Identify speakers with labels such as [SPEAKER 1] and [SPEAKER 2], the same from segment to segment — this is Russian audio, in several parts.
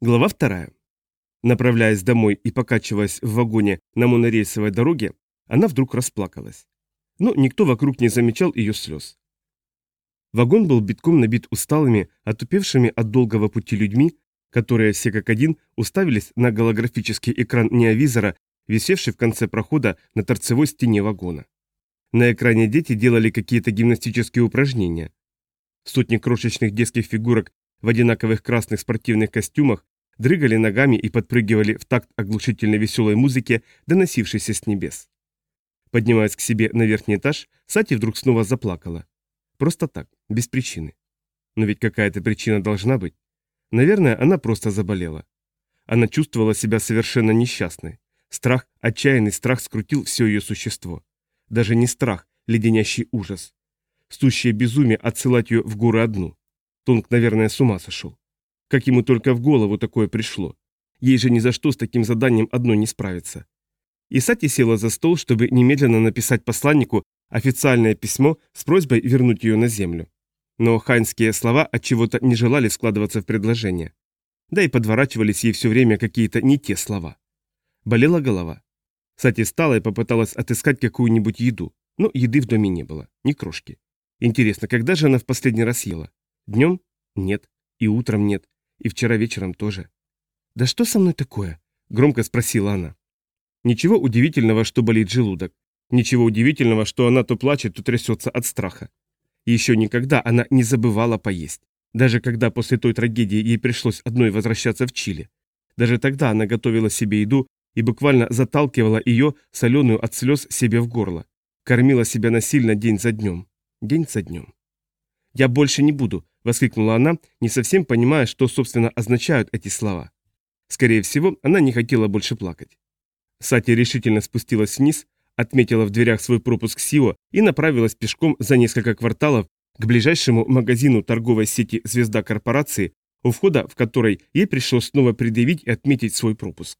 [SPEAKER 1] Глава вторая. Направляясь домой и покачиваясь в вагоне на монорельсовой дороге, она вдруг расплакалась. Но никто вокруг не замечал ее слез. Вагон был битком набит усталыми, отупевшими от долгого пути людьми, которые все как один уставились на голографический экран неовизора, висевший в конце прохода на торцевой стене вагона. На экране дети делали какие-то гимнастические упражнения. Сотни крошечных детских фигурок в одинаковых красных спортивных костюмах дрыгали ногами и подпрыгивали в такт оглушительной веселой музыки, доносившейся с небес. Поднимаясь к себе на верхний этаж, Сати вдруг снова заплакала. Просто так, без причины. Но ведь какая-то причина должна быть. Наверное, она просто заболела. Она чувствовала себя совершенно несчастной. Страх, отчаянный страх скрутил все ее существо. Даже не страх, леденящий ужас. Сущее безумие отсылать ее в горы одну. Тонг, наверное, с ума сошел. Как ему только в голову такое пришло. Ей же ни за что с таким заданием одной не справиться. И Сати села за стол, чтобы немедленно написать посланнику официальное письмо с просьбой вернуть ее на землю. Но хайнские слова от чего то не желали складываться в предложение. Да и подворачивались ей все время какие-то не те слова. Болела голова. Сати встала и попыталась отыскать какую-нибудь еду, но еды в доме не было, ни крошки. Интересно, когда же она в последний раз ела? Днем? Нет. И утром нет. И вчера вечером тоже. «Да что со мной такое?» – громко спросила она. Ничего удивительного, что болит желудок. Ничего удивительного, что она то плачет, то трясется от страха. еще никогда она не забывала поесть. Даже когда после той трагедии ей пришлось одной возвращаться в Чили. Даже тогда она готовила себе еду и буквально заталкивала ее, соленую от слез, себе в горло. Кормила себя насильно день за днем. День за днем. «Я больше не буду», — воскликнула она, не совсем понимая, что, собственно, означают эти слова. Скорее всего, она не хотела больше плакать. Сати решительно спустилась вниз, отметила в дверях свой пропуск СИО и направилась пешком за несколько кварталов к ближайшему магазину торговой сети «Звезда корпорации», у входа в которой ей пришлось снова предъявить и отметить свой пропуск.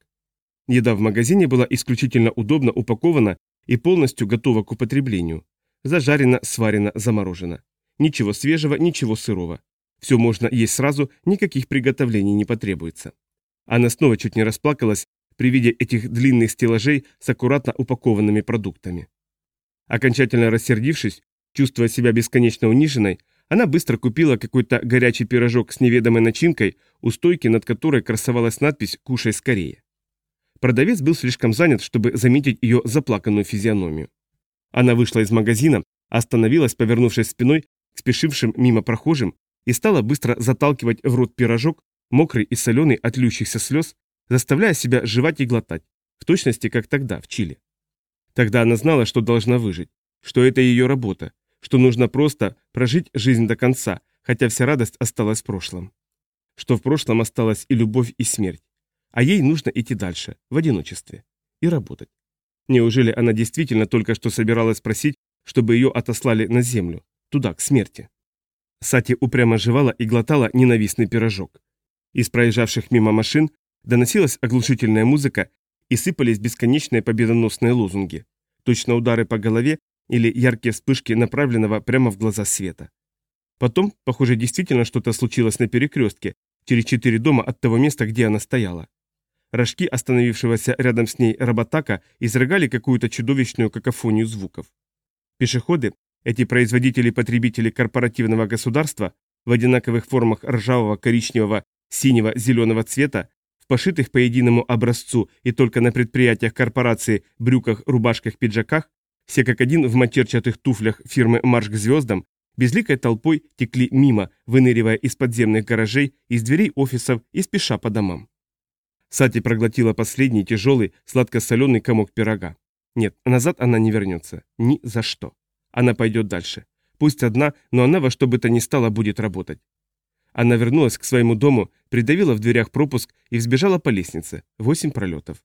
[SPEAKER 1] Еда в магазине была исключительно удобно упакована и полностью готова к употреблению. Зажарена, сварена, заморожена. Ничего свежего, ничего сырого. Все можно есть сразу, никаких приготовлений не потребуется. Она снова чуть не расплакалась при виде этих длинных стеллажей с аккуратно упакованными продуктами. Окончательно рассердившись, чувствуя себя бесконечно униженной, она быстро купила какой-то горячий пирожок с неведомой начинкой, у стойки над которой красовалась надпись «Кушай скорее». Продавец был слишком занят, чтобы заметить ее заплаканную физиономию. Она вышла из магазина, остановилась, повернувшись спиной спешившим мимо прохожим и стала быстро заталкивать в рот пирожок, мокрый и соленый от льющихся слез, заставляя себя жевать и глотать, в точности, как тогда, в Чили. Тогда она знала, что должна выжить, что это ее работа, что нужно просто прожить жизнь до конца, хотя вся радость осталась в прошлом. Что в прошлом осталась и любовь, и смерть. А ей нужно идти дальше, в одиночестве, и работать. Неужели она действительно только что собиралась просить, чтобы ее отослали на землю, Туда, к смерти. Сати упрямо жевала и глотала ненавистный пирожок. Из проезжавших мимо машин доносилась оглушительная музыка и сыпались бесконечные победоносные лозунги. Точно удары по голове или яркие вспышки направленного прямо в глаза света. Потом, похоже, действительно что-то случилось на перекрестке, через четыре дома от того места, где она стояла. Рожки остановившегося рядом с ней работака изрыгали какую-то чудовищную какофонию звуков. Пешеходы, эти производители-потребители корпоративного государства в одинаковых формах ржавого, коричневого, синего, зеленого цвета, в пошитых по единому образцу и только на предприятиях корпорации брюках, рубашках, пиджаках, все как один в матерчатых туфлях фирмы «Марш к звездам», безликой толпой текли мимо, выныривая из подземных гаражей, из дверей офисов и спеша по домам. Сати проглотила последний тяжелый, сладко-соленый комок пирога. Нет, назад она не вернется. Ни за что. Она пойдет дальше. Пусть одна, но она во что бы то ни стало будет работать. Она вернулась к своему дому, придавила в дверях пропуск и взбежала по лестнице. Восемь пролетов.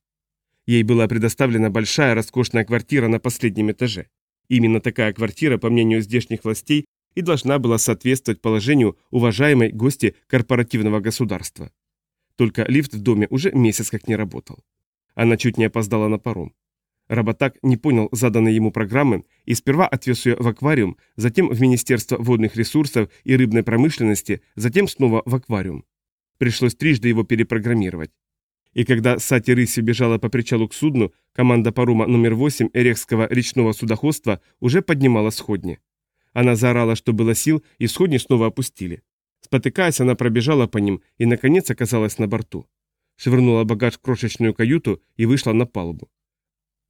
[SPEAKER 1] Ей была предоставлена большая роскошная квартира на последнем этаже. Именно такая квартира, по мнению здешних властей, и должна была соответствовать положению уважаемой гости корпоративного государства. Только лифт в доме уже месяц как не работал. Она чуть не опоздала на паром. Работак не понял заданной ему программы и сперва отвез ее в аквариум, затем в Министерство водных ресурсов и рыбной промышленности, затем снова в аквариум. Пришлось трижды его перепрограммировать. И когда Сати рысью бежала по причалу к судну, команда парома номер 8 Эрехского речного судоходства уже поднимала сходни. Она заорала, что было сил, и сходни снова опустили. Спотыкаясь, она пробежала по ним и, наконец, оказалась на борту. Швырнула багаж в крошечную каюту и вышла на палубу.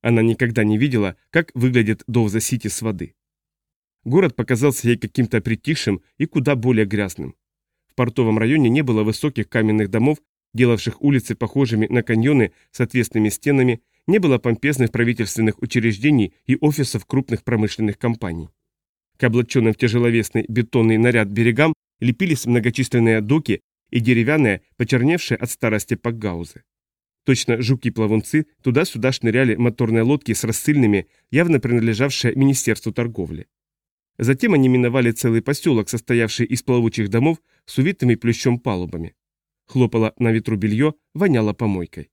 [SPEAKER 1] Она никогда не видела, как выглядит Довза-Сити с воды. Город показался ей каким-то притихшим и куда более грязным. В портовом районе не было высоких каменных домов, делавших улицы похожими на каньоны с отвесными стенами, не было помпезных правительственных учреждений и офисов крупных промышленных компаний. К облаченным в тяжеловесный бетонный наряд берегам лепились многочисленные доки и деревянные, почерневшие от старости пакгаузы. Точно жуки-плавунцы туда-сюда шныряли моторные лодки с рассыльными, явно принадлежавшие Министерству торговли. Затем они миновали целый поселок, состоявший из плавучих домов с увитыми плющом палубами. Хлопало на ветру белье, воняло помойкой.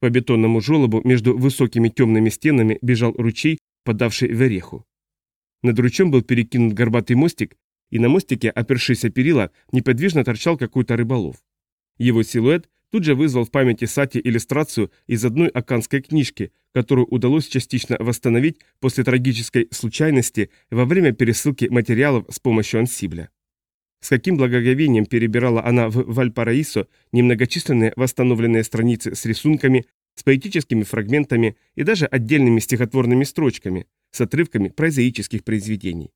[SPEAKER 1] По бетонному желобу между высокими темными стенами бежал ручей, подавший в ореху. Над ручьем был перекинут горбатый мостик, и на мостике, опершись о перила, неподвижно торчал какой-то рыболов. Его силуэт тут же вызвал в памяти Сати иллюстрацию из одной аканской книжки, которую удалось частично восстановить после трагической случайности во время пересылки материалов с помощью ансибля. С каким благоговением перебирала она в Вальпараисо немногочисленные восстановленные страницы с рисунками, с поэтическими фрагментами и даже отдельными стихотворными строчками, с отрывками прозаических произведений.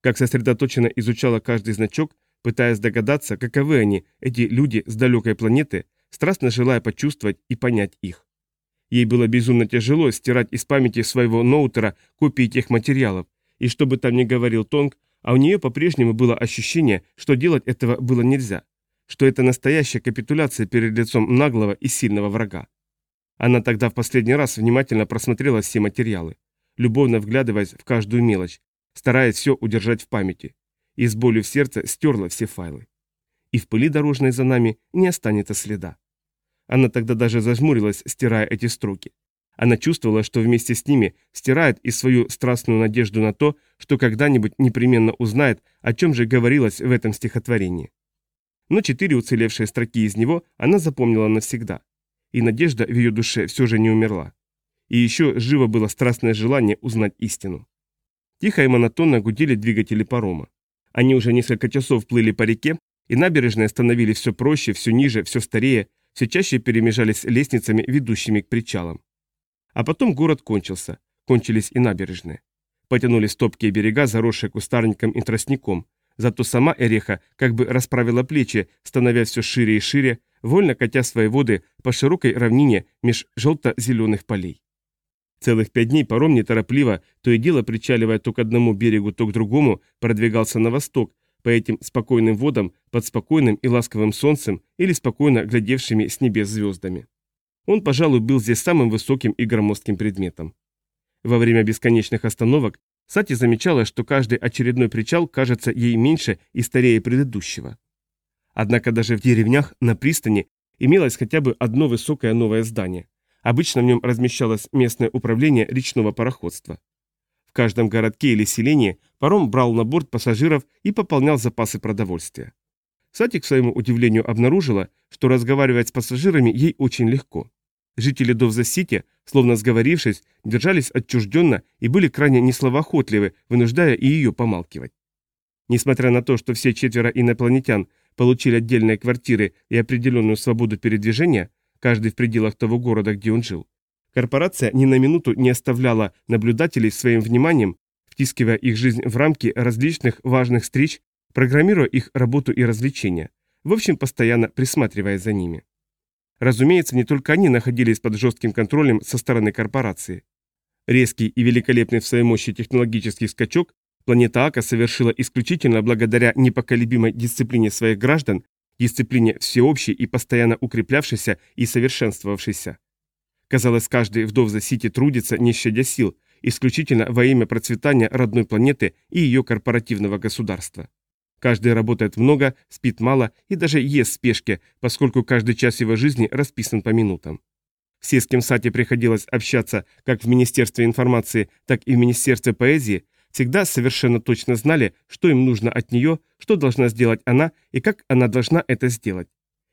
[SPEAKER 1] Как сосредоточенно изучала каждый значок, пытаясь догадаться, каковы они, эти люди с далекой планеты, страстно желая почувствовать и понять их. Ей было безумно тяжело стирать из памяти своего ноутера копии тех материалов, и что бы там ни говорил Тонг, а у нее по-прежнему было ощущение, что делать этого было нельзя, что это настоящая капитуляция перед лицом наглого и сильного врага. Она тогда в последний раз внимательно просмотрела все материалы, любовно вглядываясь в каждую мелочь, стараясь все удержать в памяти, и с болью в сердце стерла все файлы. И в пыли дорожной за нами не останется следа. Она тогда даже зажмурилась, стирая эти строки. Она чувствовала, что вместе с ними стирает и свою страстную надежду на то, что когда-нибудь непременно узнает, о чем же говорилось в этом стихотворении. Но четыре уцелевшие строки из него она запомнила навсегда. И надежда в ее душе все же не умерла. И еще живо было страстное желание узнать истину. Тихо и монотонно гудели двигатели парома. Они уже несколько часов плыли по реке, и набережные становились все проще, все ниже, все старее, все чаще перемежались лестницами, ведущими к причалам. А потом город кончился, кончились и набережные. Потянулись топкие берега, заросшие кустарником и тростником, зато сама Эреха как бы расправила плечи, становясь все шире и шире, вольно катя свои воды по широкой равнине меж желто-зеленых полей. Целых пять дней паром неторопливо, то и дело причаливая то к одному берегу, то к другому, продвигался на восток, по этим спокойным водам, под спокойным и ласковым солнцем или спокойно глядевшими с небес звездами. Он, пожалуй, был здесь самым высоким и громоздким предметом. Во время бесконечных остановок Сати замечала, что каждый очередной причал кажется ей меньше и старее предыдущего. Однако даже в деревнях на пристани имелось хотя бы одно высокое новое здание. Обычно в нем размещалось местное управление речного пароходства. Каждом городке или селении паром брал на борт пассажиров и пополнял запасы продовольствия. Сати, к своему удивлению, обнаружила, что разговаривать с пассажирами ей очень легко. Жители Довза-Сити, словно сговорившись, держались отчужденно и были крайне несловоохотливы, вынуждая и ее помалкивать. Несмотря на то, что все четверо инопланетян получили отдельные квартиры и определенную свободу передвижения, каждый в пределах того города, где он жил, Корпорация ни на минуту не оставляла наблюдателей своим вниманием, втискивая их жизнь в рамки различных важных встреч, программируя их работу и развлечения, в общем, постоянно присматривая за ними. Разумеется, не только они находились под жестким контролем со стороны корпорации. Резкий и великолепный в своей мощи технологический скачок планета Ака совершила исключительно благодаря непоколебимой дисциплине своих граждан, дисциплине всеобщей и постоянно укреплявшейся и совершенствовавшейся. Казалось, каждый вдов за Сити трудится, не щадя сил, исключительно во имя процветания родной планеты и ее корпоративного государства. Каждый работает много, спит мало и даже ест в спешке, поскольку каждый час его жизни расписан по минутам. Все, с кем Сати приходилось общаться как в Министерстве информации, так и в Министерстве поэзии, всегда совершенно точно знали, что им нужно от нее, что должна сделать она и как она должна это сделать.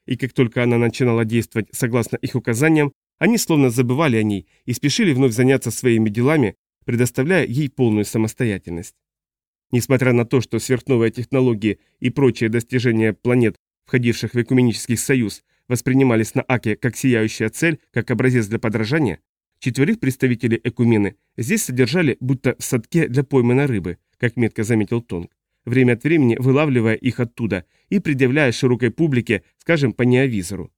[SPEAKER 1] и как только она начинала действовать согласно их указаниям, они словно забывали о ней и спешили вновь заняться своими делами, предоставляя ей полную самостоятельность. Несмотря на то, что сверхновые технологии и прочие достижения планет, входивших в Экуменический союз, воспринимались на Аке как сияющая цель, как образец для подражания, четверых представителей Экумены здесь содержали будто в садке для пойманной рыбы, как метко заметил Тонг, время от времени вылавливая их оттуда и предъявляя широкой публике, скажем, по неовизору.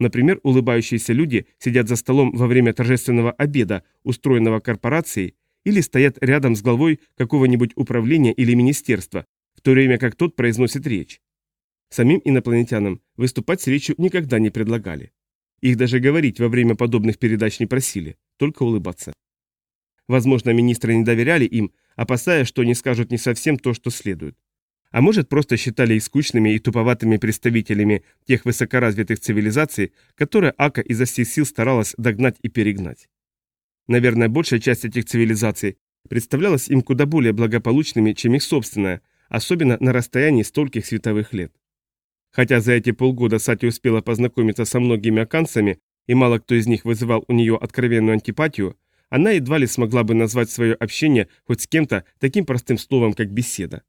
[SPEAKER 1] Например, улыбающиеся люди сидят за столом во время торжественного обеда, устроенного корпорацией, или стоят рядом с главой какого-нибудь управления или министерства, в то время как тот произносит речь. Самим инопланетянам выступать с речью никогда не предлагали. Их даже говорить во время подобных передач не просили, только улыбаться. Возможно, министры не доверяли им, опасаясь, что они скажут не совсем то, что следует. А может, просто считали их скучными и туповатыми представителями тех высокоразвитых цивилизаций, которые Ака изо всех сил старалась догнать и перегнать. Наверное, большая часть этих цивилизаций представлялась им куда более благополучными, чем их собственная, особенно на расстоянии стольких световых лет. Хотя за эти полгода Сати успела познакомиться со многими аканцами, и мало кто из них вызывал у нее откровенную антипатию, она едва ли смогла бы назвать свое общение хоть с кем-то таким простым словом, как беседа.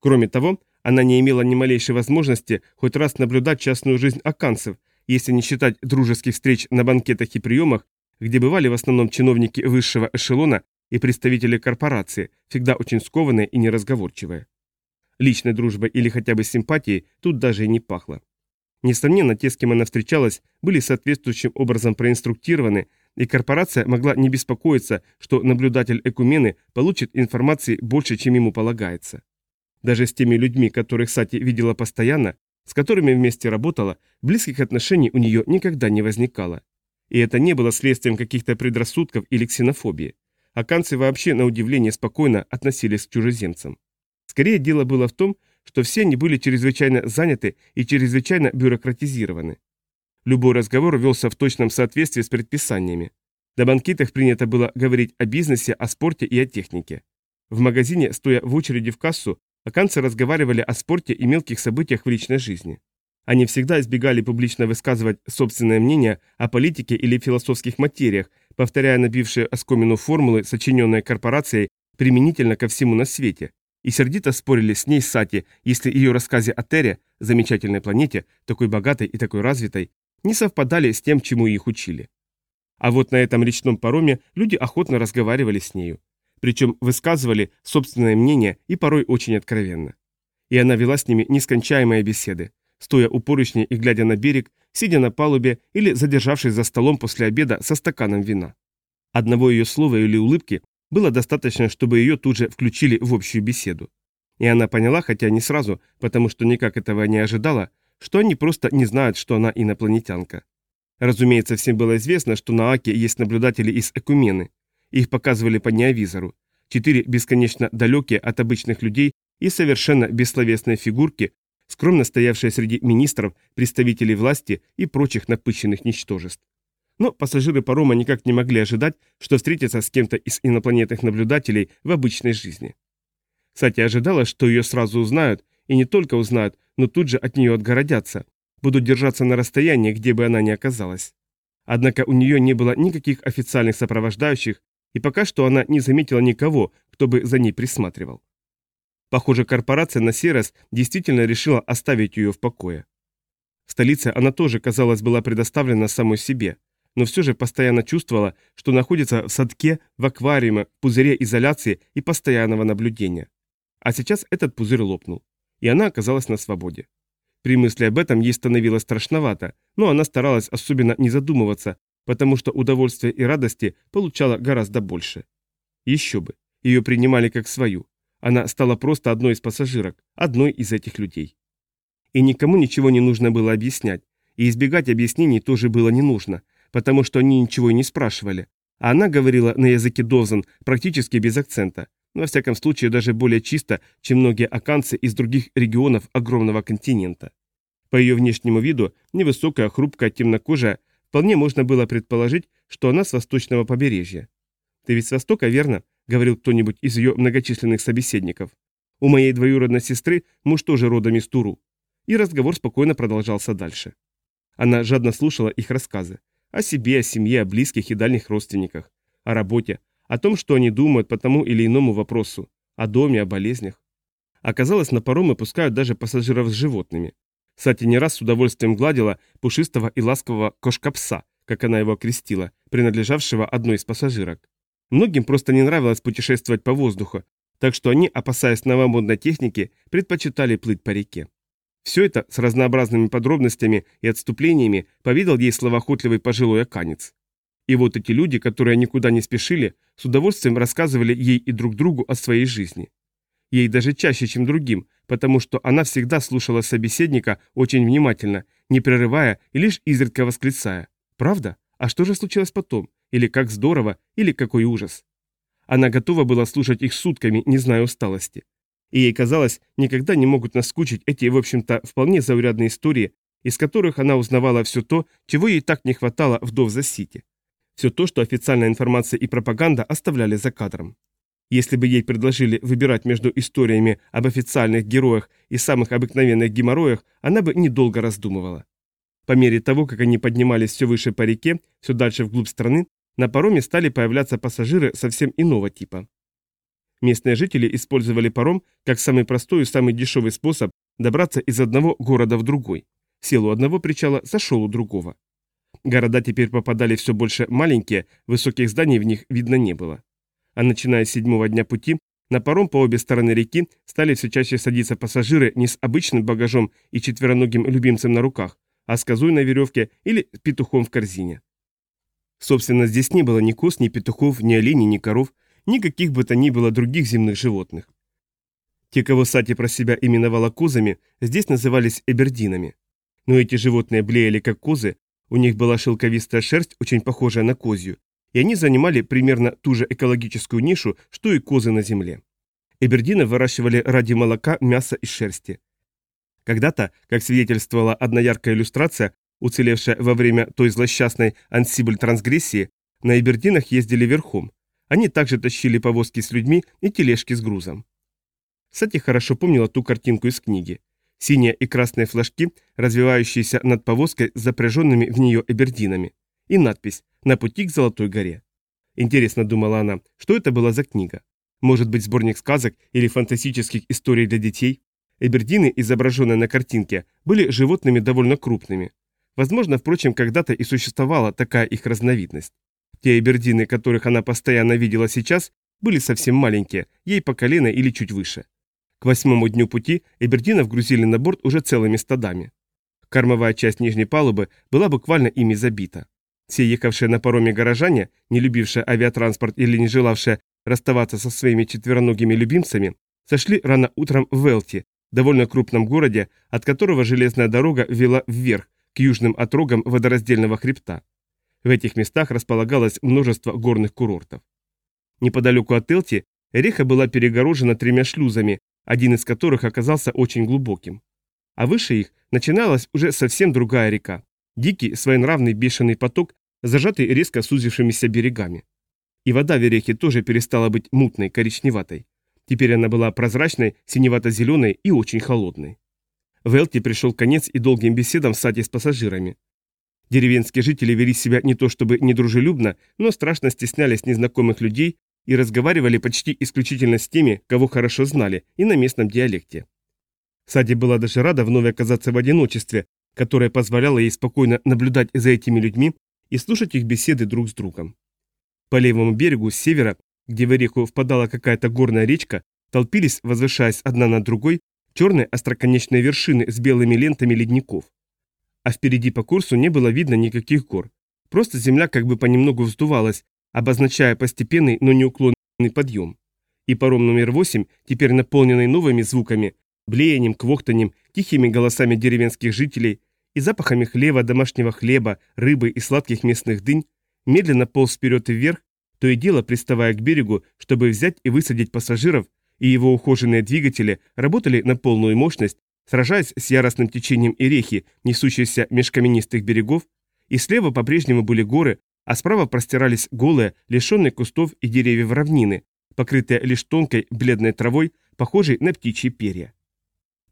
[SPEAKER 1] Кроме того, она не имела ни малейшей возможности хоть раз наблюдать частную жизнь аканцев, если не считать дружеских встреч на банкетах и приемах где бывали в основном чиновники высшего эшелона и представители корпорации, всегда очень скованные и неразговорчивые. Личной дружбой или хотя бы симпатией тут даже и не пахло. Несомненно, те, с кем она встречалась, были соответствующим образом проинструктированы, и корпорация могла не беспокоиться, что наблюдатель Экумены получит информации больше, чем ему полагается. Даже с теми людьми, которых Сати видела постоянно, с которыми вместе работала, близких отношений у нее никогда не возникало. И это не было следствием каких-то предрассудков или ксенофобии. Аканцы вообще, на удивление, спокойно относились к чужеземцам. Скорее, дело было в том, что все они были чрезвычайно заняты и чрезвычайно бюрократизированы. Любой разговор велся в точном соответствии с предписаниями. На банкетах принято было говорить о бизнесе, о спорте и о технике. В магазине, стоя в очереди в кассу, аканцы разговаривали о спорте и мелких событиях в личной жизни. Они всегда избегали публично высказывать собственное мнение о политике или философских материях, повторяя набившие оскомину формулы, сочиненные корпорацией, применительно ко всему на свете, и сердито спорили с ней Сати, если ее рассказы о Терре, замечательной планете, такой богатой и такой развитой, не совпадали с тем, чему их учили. А вот на этом речном пароме люди охотно разговаривали с нею. Причем высказывали собственное мнение и порой очень откровенно. И она вела с ними нескончаемые беседы, стоя у поручня и глядя на берег, сидя на палубе или задержавшись за столом после обеда со стаканом вина. Одного ее слова или улыбки было достаточно, чтобы ее тут же включили в общую беседу. И она поняла, хотя не сразу, потому что никак этого не ожидала, что они просто не знают, что она инопланетянка. Разумеется, всем было известно, что на Аке есть наблюдатели из Экумены. Их показывали по неовизору. Четыре бесконечно далекие от обычных людей и совершенно бессловесные фигурки, скромно стоявшая среди министров, представителей власти и прочих напыщенных ничтожеств. Но пассажиры парома никак не могли ожидать, что встретятся с кем-то из инопланетных наблюдателей в обычной жизни. Кстати, ожидала, что ее сразу узнают, и не только узнают, но тут же от нее отгородятся, будут держаться на расстоянии, где бы она ни оказалась. Однако у нее не было никаких официальных сопровождающих, и пока что она не заметила никого, кто бы за ней присматривал. Похоже, корпорация на сей действительно решила оставить ее в покое. В столице она тоже, казалось, была предоставлена самой себе, но все же постоянно чувствовала, что находится в садке, в аквариуме, в пузыре изоляции и постоянного наблюдения. А сейчас этот пузырь лопнул, и она оказалась на свободе. При мысли об этом ей становилось страшновато, но она старалась особенно не задумываться, потому что удовольствия и радости получала гораздо больше. Еще бы, ее принимали как свою, она стала просто одной из пассажирок, одной из этих людей. И никому ничего не нужно было объяснять, и избегать объяснений тоже было не нужно, потому что они ничего и не спрашивали. А она говорила на языке Дозан практически без акцента, но во всяком случае даже более чисто, чем многие аканцы из других регионов огромного континента. По ее внешнему виду, невысокая, хрупкая, темнокожая, вполне можно было предположить, что она с восточного побережья. «Ты ведь с востока, верно?» говорил кто-нибудь из ее многочисленных собеседников. У моей двоюродной сестры муж тоже родом из Туру. И разговор спокойно продолжался дальше. Она жадно слушала их рассказы. О себе, о семье, о близких и дальних родственниках. О работе. О том, что они думают по тому или иному вопросу. О доме, о болезнях. Оказалось, на паромы пускают даже пассажиров с животными. Сати не раз с удовольствием гладила пушистого и ласкового кошка-пса, как она его окрестила, принадлежавшего одной из пассажирок. Многим просто не нравилось путешествовать по воздуху, так что они, опасаясь новомодной техники, предпочитали плыть по реке. Все это с разнообразными подробностями и отступлениями повидал ей словоохотливый пожилой оканец. И вот эти люди, которые никуда не спешили, с удовольствием рассказывали ей и друг другу о своей жизни. Ей даже чаще, чем другим, потому что она всегда слушала собеседника очень внимательно, не прерывая и лишь изредка восклицая. «Правда? А что же случилось потом? Или как здорово? Или какой ужас?» Она готова была слушать их сутками, не зная усталости. И ей казалось, никогда не могут наскучить эти, в общем-то, вполне заурядные истории, из которых она узнавала все то, чего ей так не хватало в Довза-Сити. Все то, что официальная информация и пропаганда оставляли за кадром. Если бы ей предложили выбирать между историями об официальных героях и самых обыкновенных геморроях, она бы недолго раздумывала. По мере того, как они поднимались все выше по реке, все дальше вглубь страны, на пароме стали появляться пассажиры совсем иного типа. Местные жители использовали паром как самый простой и самый дешевый способ добраться из одного города в другой. Сел у одного причала, сошел у другого. Города теперь попадали все больше маленькие, высоких зданий в них видно не было а начиная с седьмого дня пути, на паром по обе стороны реки стали все чаще садиться пассажиры не с обычным багажом и четвероногим любимцем на руках, а с козой на веревке или петухом в корзине. Собственно, здесь не было ни коз, ни петухов, ни оленей, ни коров, никаких бы то ни было других земных животных. Те, кого Сати про себя именовала козами, здесь назывались эбердинами. Но эти животные блеяли как козы, у них была шелковистая шерсть, очень похожая на козью, и они занимали примерно ту же экологическую нишу, что и козы на земле. Эбердины выращивали ради молока, мяса и шерсти. Когда-то, как свидетельствовала одна яркая иллюстрация, уцелевшая во время той злосчастной ансибль-трансгрессии, на эбердинах ездили верхом. Они также тащили повозки с людьми и тележки с грузом. Сати хорошо помнила ту картинку из книги. Синие и красные флажки, развивающиеся над повозкой с запряженными в нее эбердинами. И надпись на пути к Золотой горе. Интересно, думала она, что это была за книга? Может быть, сборник сказок или фантастических историй для детей? Эбердины, изображенные на картинке, были животными довольно крупными. Возможно, впрочем, когда-то и существовала такая их разновидность. Те эбердины, которых она постоянно видела сейчас, были совсем маленькие, ей по колено или чуть выше. К восьмому дню пути эбердинов грузили на борт уже целыми стадами. Кормовая часть нижней палубы была буквально ими забита. Все ехавшие на пароме горожане, не любившие авиатранспорт или не желавшие расставаться со своими четвероногими любимцами, сошли рано утром в Велти, довольно крупном городе, от которого железная дорога вела вверх, к южным отрогам водораздельного хребта. В этих местах располагалось множество горных курортов. Неподалеку от Элти Реха была перегорожена тремя шлюзами, один из которых оказался очень глубоким. А выше их начиналась уже совсем другая река, дикий, своенравный бешеный поток, зажатый резко сузившимися берегами. И вода в Верехе тоже перестала быть мутной, коричневатой. Теперь она была прозрачной, синевато-зеленой и очень холодной. В Элте пришел конец и долгим беседам в саде с пассажирами. Деревенские жители вели себя не то чтобы недружелюбно, но страшно стеснялись незнакомых людей и разговаривали почти исключительно с теми, кого хорошо знали, и на местном диалекте. Сади была даже рада вновь оказаться в одиночестве, которое позволяло ей спокойно наблюдать за этими людьми и слушать их беседы друг с другом. По левому берегу с севера, где в реку впадала какая-то горная речка, толпились, возвышаясь одна над другой, черные остроконечные вершины с белыми лентами ледников. А впереди по курсу не было видно никаких гор. Просто земля как бы понемногу вздувалась, обозначая постепенный, но неуклонный подъем. И паром номер 8, теперь наполненный новыми звуками, блеянием, квохтанием, тихими голосами деревенских жителей, и запахами хлеба, домашнего хлеба, рыбы и сладких местных дынь, медленно полз вперед и вверх, то и дело приставая к берегу, чтобы взять и высадить пассажиров, и его ухоженные двигатели работали на полную мощность, сражаясь с яростным течением и рехи, несущейся меж каменистых берегов, и слева по-прежнему были горы, а справа простирались голые, лишенные кустов и деревьев равнины, покрытые лишь тонкой бледной травой, похожей на птичьи перья.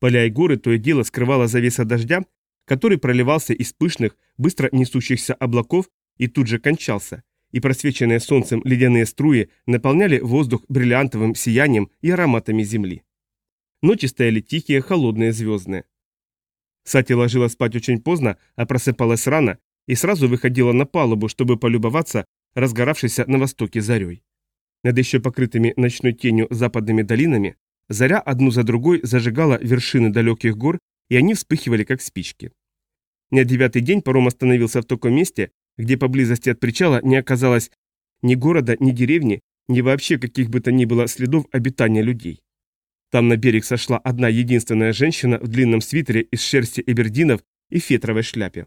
[SPEAKER 1] Поля и горы то и дело скрывала завеса дождя, который проливался из пышных, быстро несущихся облаков и тут же кончался, и просвеченные солнцем ледяные струи наполняли воздух бриллиантовым сиянием и ароматами земли. Ночи стояли тихие, холодные, звездные. Сати ложилась спать очень поздно, а просыпалась рано и сразу выходила на палубу, чтобы полюбоваться разгоравшейся на востоке зарей. Над еще покрытыми ночной тенью западными долинами заря одну за другой зажигала вершины далеких гор, и они вспыхивали, как спички. На девятый день паром остановился в таком месте, где поблизости от причала не оказалось ни города, ни деревни, ни вообще каких бы то ни было следов обитания людей. Там на берег сошла одна единственная женщина в длинном свитере из шерсти эбердинов и фетровой шляпе.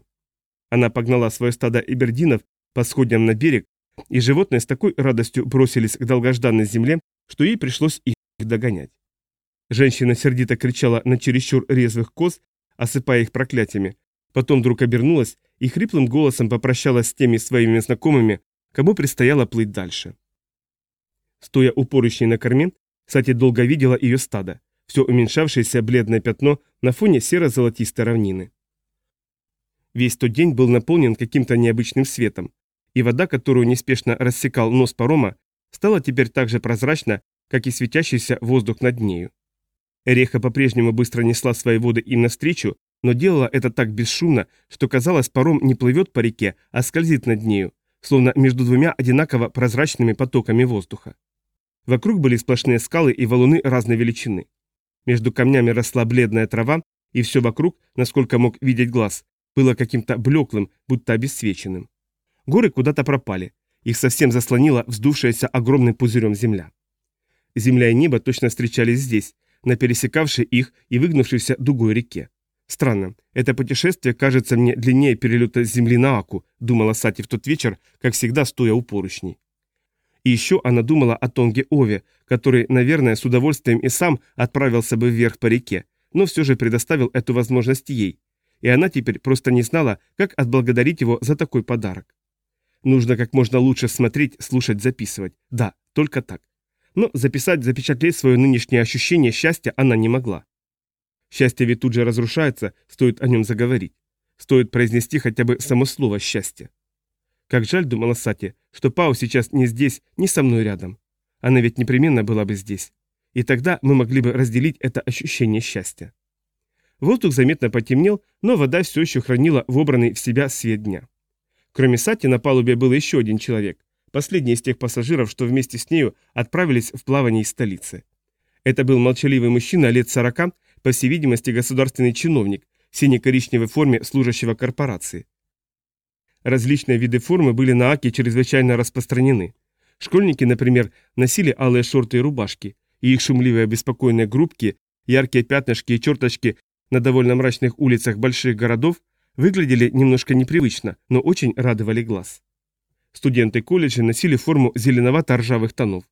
[SPEAKER 1] Она погнала свое стадо эбердинов по сходням на берег, и животные с такой радостью бросились к долгожданной земле, что ей пришлось их догонять. Женщина сердито кричала на чересчур резвых коз, осыпая их проклятиями, потом вдруг обернулась и хриплым голосом попрощалась с теми своими знакомыми, кому предстояло плыть дальше. Стоя у поручней на корме, Сати долго видела ее стадо, все уменьшавшееся бледное пятно на фоне серо-золотистой равнины. Весь тот день был наполнен каким-то необычным светом, и вода, которую неспешно рассекал нос парома, стала теперь так же прозрачна, как и светящийся воздух над нею. Эреха по-прежнему быстро несла свои воды им навстречу, но делала это так бесшумно, что казалось, паром не плывет по реке, а скользит над нею, словно между двумя одинаково прозрачными потоками воздуха. Вокруг были сплошные скалы и валуны разной величины. Между камнями росла бледная трава, и все вокруг, насколько мог видеть глаз, было каким-то блеклым, будто обесцвеченным. Горы куда-то пропали, их совсем заслонила вздувшаяся огромным пузырем земля. Земля и небо точно встречались здесь, на пересекавшей их и выгнувшейся дугой реке. Странно, это путешествие кажется мне длиннее перелета с Земли на Аку, думала Сати в тот вечер, как всегда стоя у поручней. И еще она думала о Тонге Ове, который, наверное, с удовольствием и сам отправился бы вверх по реке, но все же предоставил эту возможность ей. И она теперь просто не знала, как отблагодарить его за такой подарок. Нужно как можно лучше смотреть, слушать, записывать. Да, только так. Но записать, запечатлеть свое нынешнее ощущение счастья она не могла. Счастье ведь тут же разрушается, стоит о нем заговорить. Стоит произнести хотя бы само слово «счастье». Как жаль, думала Сати, что Пау сейчас не здесь, не со мной рядом. Она ведь непременно была бы здесь. И тогда мы могли бы разделить это ощущение счастья. Воздух заметно потемнел, но вода все еще хранила вобранный в себя свет дня. Кроме Сати на палубе был еще один человек, последний из тех пассажиров, что вместе с нею отправились в плавание из столицы. Это был молчаливый мужчина лет сорока, по всей видимости, государственный чиновник, в сине-коричневой форме служащего корпорации. Различные виды формы были на Аке чрезвычайно распространены. Школьники, например, носили алые шорты и рубашки, и их шумливые беспокойные группки, яркие пятнышки и черточки на довольно мрачных улицах больших городов выглядели немножко непривычно, но очень радовали глаз. Студенты колледжа носили форму зеленовато-ржавых тонов.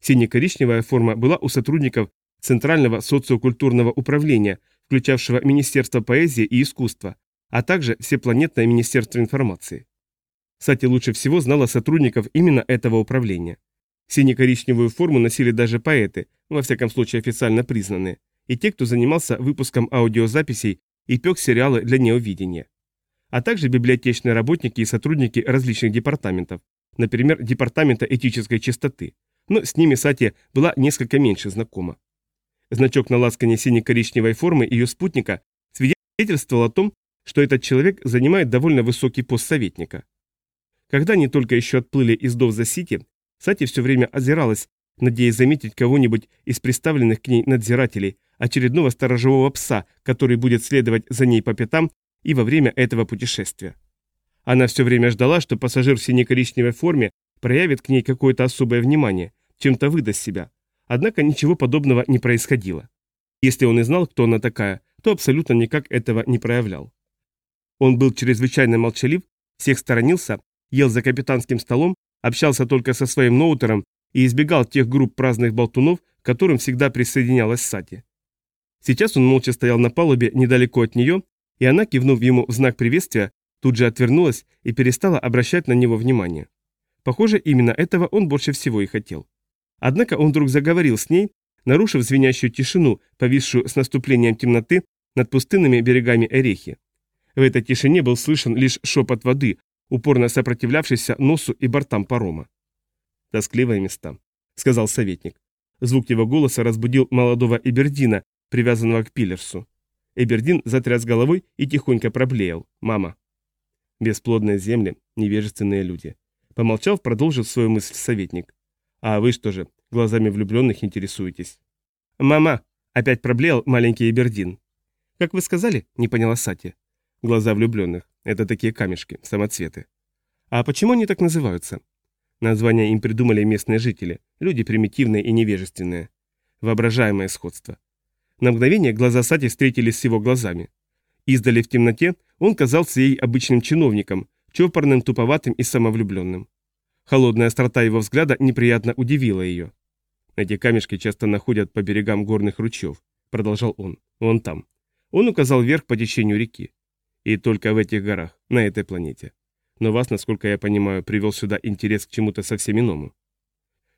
[SPEAKER 1] Сине-коричневая форма была у сотрудников Центрального социокультурного управления, включавшего Министерство поэзии и искусства, а также Всепланетное Министерство информации. Сати лучше всего знала сотрудников именно этого управления. Сине-коричневую форму носили даже поэты, во всяком случае официально признанные, и те, кто занимался выпуском аудиозаписей и пек сериалы для неовидения. А также библиотечные работники и сотрудники различных департаментов, например, Департамента этической чистоты, но с ними Сати была несколько меньше знакома. Значок на ласкане сине-коричневой формы ее спутника свидетельствовал о том, что этот человек занимает довольно высокий пост советника. Когда они только еще отплыли из Довза-Сити, Сати все время озиралась, надеясь заметить кого-нибудь из представленных к ней надзирателей, очередного сторожевого пса, который будет следовать за ней по пятам и во время этого путешествия. Она все время ждала, что пассажир в сине-коричневой форме проявит к ней какое-то особое внимание, чем-то выдаст себя, Однако ничего подобного не происходило. Если он и знал, кто она такая, то абсолютно никак этого не проявлял. Он был чрезвычайно молчалив, всех сторонился, ел за капитанским столом, общался только со своим ноутером и избегал тех групп праздных болтунов, к которым всегда присоединялась Сати. Сейчас он молча стоял на палубе недалеко от нее, и она, кивнув ему в знак приветствия, тут же отвернулась и перестала обращать на него внимание. Похоже, именно этого он больше всего и хотел. Однако он вдруг заговорил с ней, нарушив звенящую тишину, повисшую с наступлением темноты над пустынными берегами Эрехи. В этой тишине был слышен лишь шепот воды, упорно сопротивлявшийся носу и бортам парома. «Тоскливые места», — сказал советник. Звук его голоса разбудил молодого Эбердина, привязанного к пилерсу. Эбердин затряс головой и тихонько проблеял. «Мама». Бесплодные земли, невежественные люди. Помолчав, продолжил свою мысль советник. «А вы что же, глазами влюбленных интересуетесь?» «Мама!» — опять проблеял маленький Эбердин. «Как вы сказали?» — не поняла Сати. «Глаза влюбленных. Это такие камешки, самоцветы». «А почему они так называются?» Название им придумали местные жители, люди примитивные и невежественные. Воображаемое сходство. На мгновение глаза Сати встретились с его глазами. Издали в темноте он казался ей обычным чиновником, чопорным, туповатым и самовлюбленным. Холодная острота его взгляда неприятно удивила ее. «Эти камешки часто находят по берегам горных ручьев», — продолжал он. «Вон там». Он указал вверх по течению реки. «И только в этих горах, на этой планете но вас, насколько я понимаю, привел сюда интерес к чему-то совсем иному.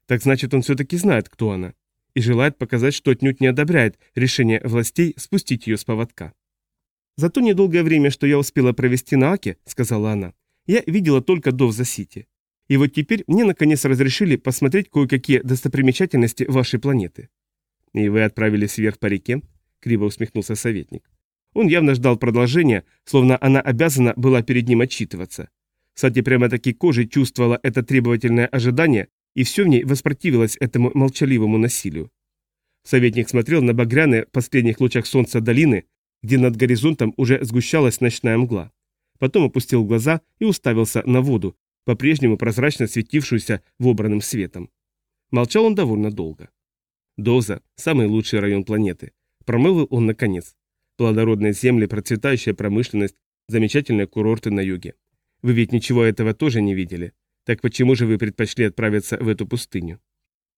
[SPEAKER 1] Так значит, он все-таки знает, кто она, и желает показать, что отнюдь не одобряет решение властей спустить ее с поводка. «За то недолгое время, что я успела провести на Аке, — сказала она, — я видела только Довза-Сити. И вот теперь мне наконец разрешили посмотреть кое-какие достопримечательности вашей планеты». «И вы отправились вверх по реке?» — криво усмехнулся советник. Он явно ждал продолжения, словно она обязана была перед ним отчитываться. Сати прямо-таки кожей чувствовала это требовательное ожидание, и все в ней воспротивилось этому молчаливому насилию. Советник смотрел на багряные последних лучах солнца долины, где над горизонтом уже сгущалась ночная мгла. Потом опустил глаза и уставился на воду, по-прежнему прозрачно светившуюся вобранным светом. Молчал он довольно долго. Доза – самый лучший район планеты. Промылил он наконец. Плодородные земли, процветающая промышленность, замечательные курорты на юге. Вы ведь ничего этого тоже не видели. Так почему же вы предпочли отправиться в эту пустыню?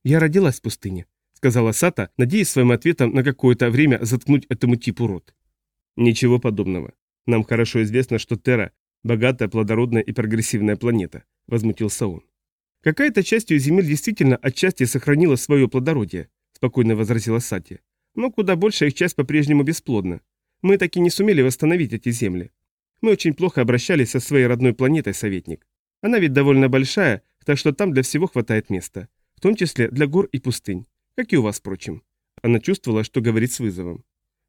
[SPEAKER 1] Я родилась в пустыне, сказала Сата, надеясь своим ответом на какое-то время заткнуть этому типу рот. Ничего подобного. Нам хорошо известно, что Терра – богатая, плодородная и прогрессивная планета, возмутился он. Какая-то часть ее земель действительно отчасти сохранила свое плодородие, спокойно возразила Сати. Но куда большая их часть по-прежнему бесплодна. Мы так и не сумели восстановить эти земли. Мы очень плохо обращались со своей родной планетой, советник. Она ведь довольно большая, так что там для всего хватает места. В том числе для гор и пустынь. Как и у вас, впрочем. Она чувствовала, что говорит с вызовом.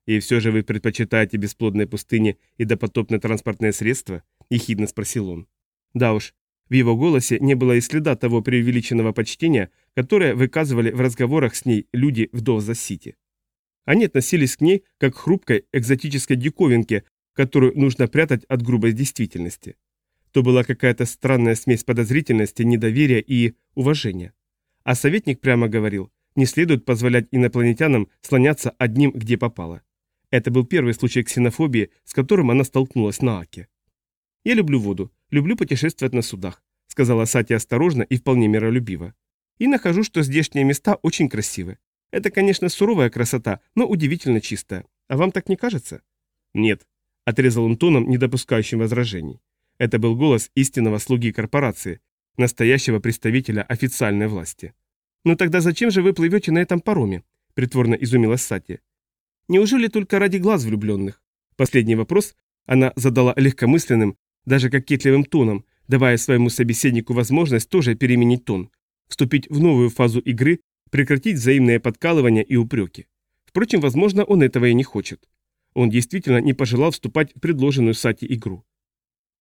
[SPEAKER 1] «И все же вы предпочитаете бесплодные пустыни и допотопные транспортные средства?» – ехидно спросил он. Да уж, в его голосе не было и следа того преувеличенного почтения, которое выказывали в разговорах с ней люди в Довза-Сити. Они относились к ней как к хрупкой экзотической диковинке, которую нужно прятать от грубой действительности. То была какая-то странная смесь подозрительности, недоверия и уважения. А советник прямо говорил, не следует позволять инопланетянам слоняться одним, где попало. Это был первый случай ксенофобии, с которым она столкнулась на Аке. «Я люблю воду, люблю путешествовать на судах», сказала Сати осторожно и вполне миролюбиво. «И нахожу, что здешние места очень красивы. Это, конечно, суровая красота, но удивительно чистая. А вам так не кажется?» «Нет», Отрезал он тоном, не допускающим возражений. Это был голос истинного слуги корпорации, настоящего представителя официальной власти. «Ну тогда зачем же вы плывете на этом пароме?» – притворно изумилась Сати. «Неужели только ради глаз влюбленных?» Последний вопрос она задала легкомысленным, даже кокетливым тоном, давая своему собеседнику возможность тоже переменить тон, вступить в новую фазу игры, прекратить взаимные подкалывания и упреки. Впрочем, возможно, он этого и не хочет. Он действительно не пожелал вступать в предложенную Сати игру.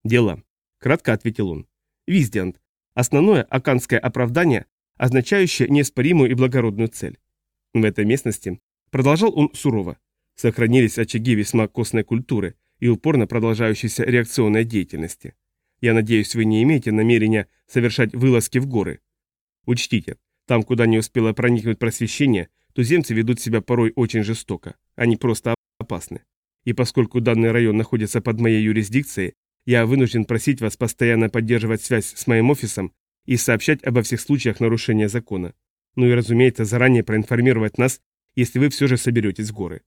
[SPEAKER 1] «Дело», — кратко ответил он. «Виздиант. Основное аканское оправдание, означающее неоспоримую и благородную цель. В этой местности, продолжал он сурово, сохранились очаги весьма костной культуры и упорно продолжающейся реакционной деятельности. Я надеюсь, вы не имеете намерения совершать вылазки в горы. Учтите, там, куда не успело проникнуть просвещение, туземцы ведут себя порой очень жестоко. Они просто опасны. И поскольку данный район находится под моей юрисдикцией, я вынужден просить вас постоянно поддерживать связь с моим офисом и сообщать обо всех случаях нарушения закона. Ну и, разумеется, заранее проинформировать нас, если вы все же соберетесь в горы.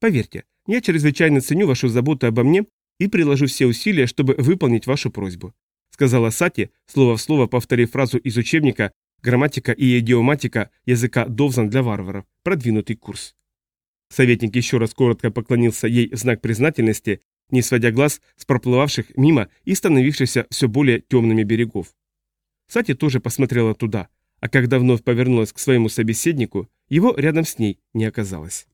[SPEAKER 1] Поверьте, я чрезвычайно ценю вашу заботу обо мне и приложу все усилия, чтобы выполнить вашу просьбу», сказала Сати, слово в слово повторив фразу из учебника «Грамматика и идиоматика языка Довзан для варваров. Продвинутый курс». Советник еще раз коротко поклонился ей в знак признательности не сводя глаз с проплывавших мимо и становившихся все более темными берегов. Сати тоже посмотрела туда, а когда вновь повернулась к своему собеседнику, его рядом с ней не оказалось.